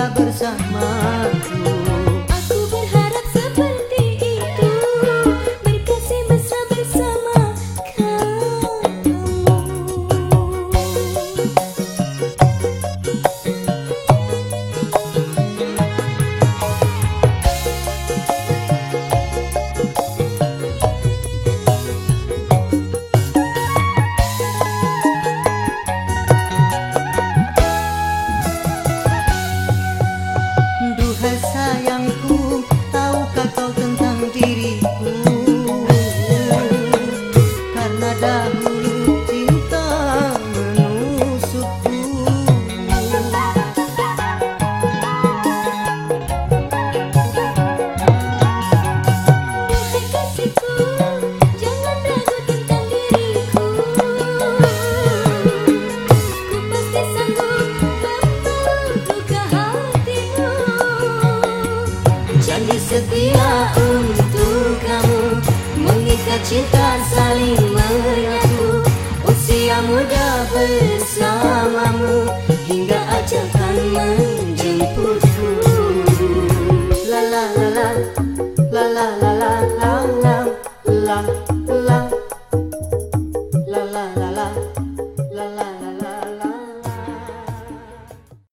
ketika bersamaku. 太阳。setia untuk kamu. Mengikat cinta saling merindu